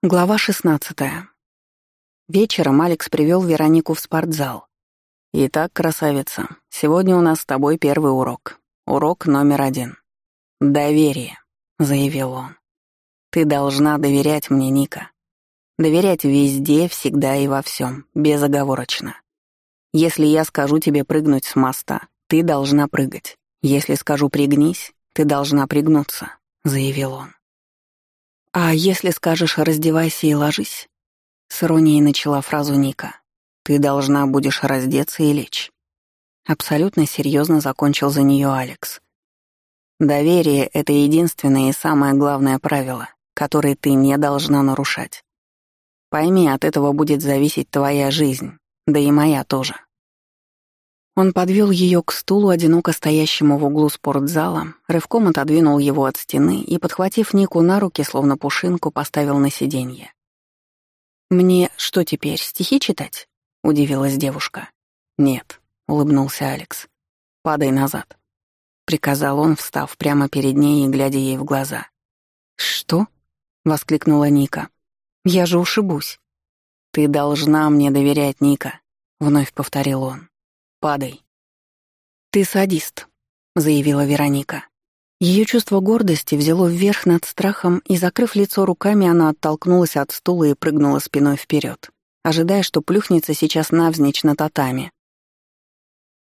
Глава 16. Вечером Алекс привел Веронику в спортзал. «Итак, красавица, сегодня у нас с тобой первый урок. Урок номер один. Доверие», — заявил он. «Ты должна доверять мне, Ника. Доверять везде, всегда и во всем, безоговорочно. Если я скажу тебе прыгнуть с моста, ты должна прыгать. Если скажу пригнись, ты должна пригнуться», — заявил он. «А если скажешь «раздевайся и ложись»?» С иронией начала фразу Ника. «Ты должна будешь раздеться и лечь». Абсолютно серьезно закончил за нее Алекс. «Доверие — это единственное и самое главное правило, которое ты не должна нарушать. Пойми, от этого будет зависеть твоя жизнь, да и моя тоже». Он подвел ее к стулу, одиноко стоящему в углу спортзала, рывком отодвинул его от стены и, подхватив Нику на руки, словно пушинку, поставил на сиденье. «Мне что теперь, стихи читать?» — удивилась девушка. «Нет», — улыбнулся Алекс. «Падай назад», — приказал он, встав прямо перед ней и глядя ей в глаза. «Что?» — воскликнула Ника. «Я же ушибусь». «Ты должна мне доверять, Ника», — вновь повторил он. Падай». «Ты садист», — заявила Вероника. Ее чувство гордости взяло вверх над страхом, и, закрыв лицо руками, она оттолкнулась от стула и прыгнула спиной вперед, ожидая, что плюхнется сейчас навзничь на татами.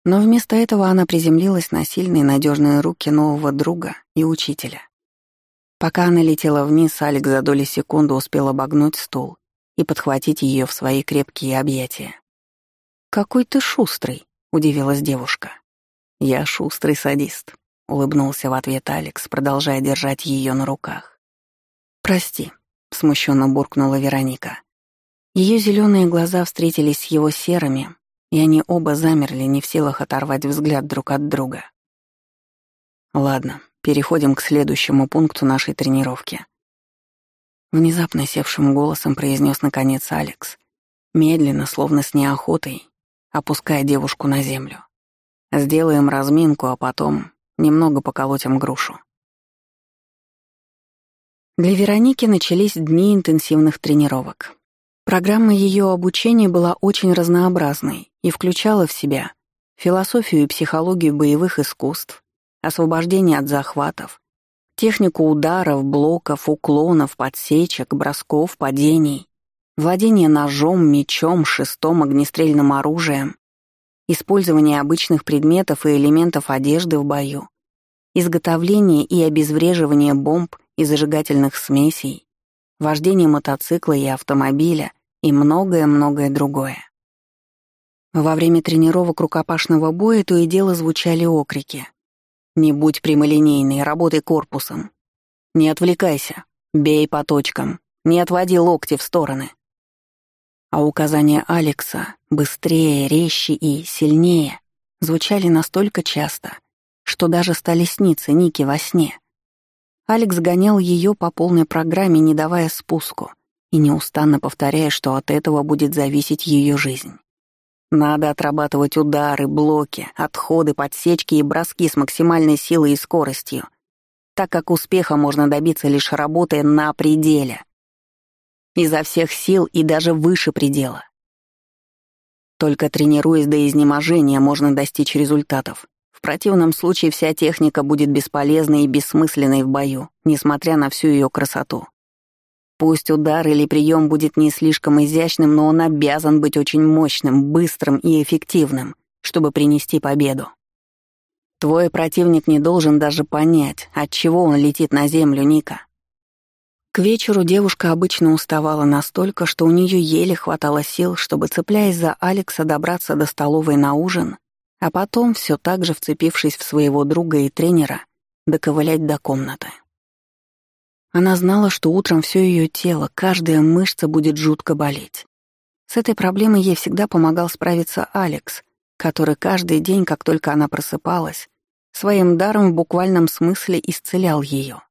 Но вместо этого она приземлилась на сильные надежные руки нового друга и учителя. Пока она летела вниз, Алекс за доли секунды успел обогнуть стул и подхватить ее в свои крепкие объятия. «Какой ты шустрый!» — удивилась девушка. «Я шустрый садист», — улыбнулся в ответ Алекс, продолжая держать ее на руках. «Прости», — смущенно буркнула Вероника. Ее зеленые глаза встретились с его серыми, и они оба замерли, не в силах оторвать взгляд друг от друга. «Ладно, переходим к следующему пункту нашей тренировки», Внезапно севшим голосом произнес наконец Алекс, медленно, словно с неохотой, опуская девушку на землю. Сделаем разминку, а потом немного поколотим грушу. Для Вероники начались дни интенсивных тренировок. Программа ее обучения была очень разнообразной и включала в себя философию и психологию боевых искусств, освобождение от захватов, технику ударов, блоков, уклонов, подсечек, бросков, падений, владение ножом, мечом, шестом, огнестрельным оружием, использование обычных предметов и элементов одежды в бою, изготовление и обезвреживание бомб и зажигательных смесей, вождение мотоцикла и автомобиля и многое-многое другое. Во время тренировок рукопашного боя то и дело звучали окрики. «Не будь прямолинейной, работай корпусом. Не отвлекайся, бей по точкам, не отводи локти в стороны а указания Алекса «быстрее», «резче» и «сильнее» звучали настолько часто, что даже стали сниться Ники во сне. Алекс гонял ее по полной программе, не давая спуску, и неустанно повторяя, что от этого будет зависеть ее жизнь. Надо отрабатывать удары, блоки, отходы, подсечки и броски с максимальной силой и скоростью, так как успеха можно добиться лишь работая на пределе — изо всех сил и даже выше предела. Только тренируясь до изнеможения, можно достичь результатов. В противном случае вся техника будет бесполезной и бессмысленной в бою, несмотря на всю ее красоту. Пусть удар или прием будет не слишком изящным, но он обязан быть очень мощным, быстрым и эффективным, чтобы принести победу. Твой противник не должен даже понять, от чего он летит на землю, Ника. К вечеру девушка обычно уставала настолько, что у нее еле хватало сил, чтобы, цепляясь за Алекса, добраться до столовой на ужин, а потом, все так же вцепившись в своего друга и тренера, доковылять до комнаты. Она знала, что утром все ее тело, каждая мышца будет жутко болеть. С этой проблемой ей всегда помогал справиться Алекс, который каждый день, как только она просыпалась, своим даром в буквальном смысле исцелял ее.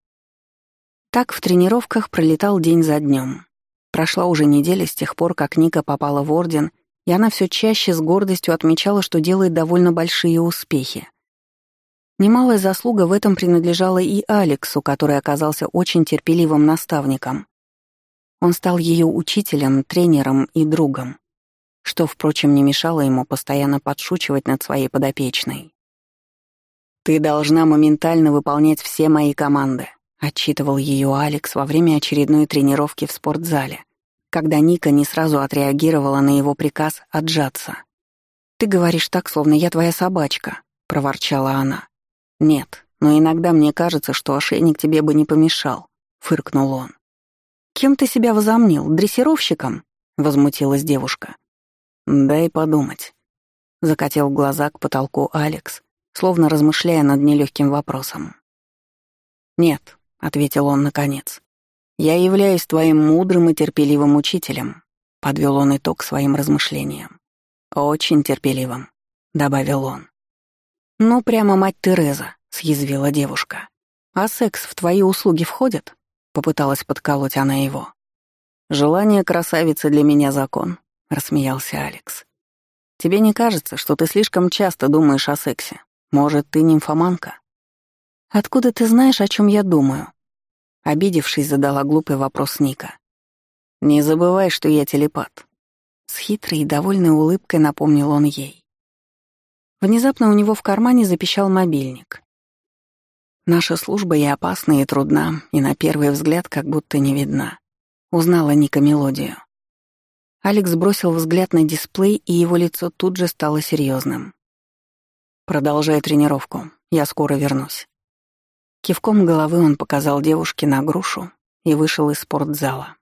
Так в тренировках пролетал день за днем. Прошла уже неделя с тех пор, как Ника попала в Орден, и она все чаще с гордостью отмечала, что делает довольно большие успехи. Немалая заслуга в этом принадлежала и Алексу, который оказался очень терпеливым наставником. Он стал ее учителем, тренером и другом, что, впрочем, не мешало ему постоянно подшучивать над своей подопечной. «Ты должна моментально выполнять все мои команды», — отчитывал ее Алекс во время очередной тренировки в спортзале, когда Ника не сразу отреагировала на его приказ отжаться. «Ты говоришь так, словно я твоя собачка», — проворчала она. «Нет, но иногда мне кажется, что ошейник тебе бы не помешал», — фыркнул он. «Кем ты себя возомнил? Дрессировщиком?» — возмутилась девушка. «Дай подумать». Закатил глаза к потолку Алекс, словно размышляя над нелегким вопросом. «Нет», — ответил он наконец. «Я являюсь твоим мудрым и терпеливым учителем», — подвел он итог своим размышлениям. «Очень терпеливым», — добавил он. «Ну, прямо мать Тереза», — съязвила девушка. «А секс в твои услуги входит?» — попыталась подколоть она его. «Желание красавицы для меня закон», — рассмеялся Алекс. «Тебе не кажется, что ты слишком часто думаешь о сексе? Может, ты нимфоманка?» «Откуда ты знаешь, о чем я думаю?» Обидевшись, задала глупый вопрос Ника. «Не забывай, что я телепат». С хитрой и довольной улыбкой напомнил он ей. Внезапно у него в кармане запищал мобильник. Наша служба и опасна, и трудна, и на первый взгляд как будто не видна. Узнала Ника мелодию. Алекс бросил взгляд на дисплей, и его лицо тут же стало серьезным. «Продолжай тренировку. Я скоро вернусь». Кивком головы он показал девушке на грушу и вышел из спортзала.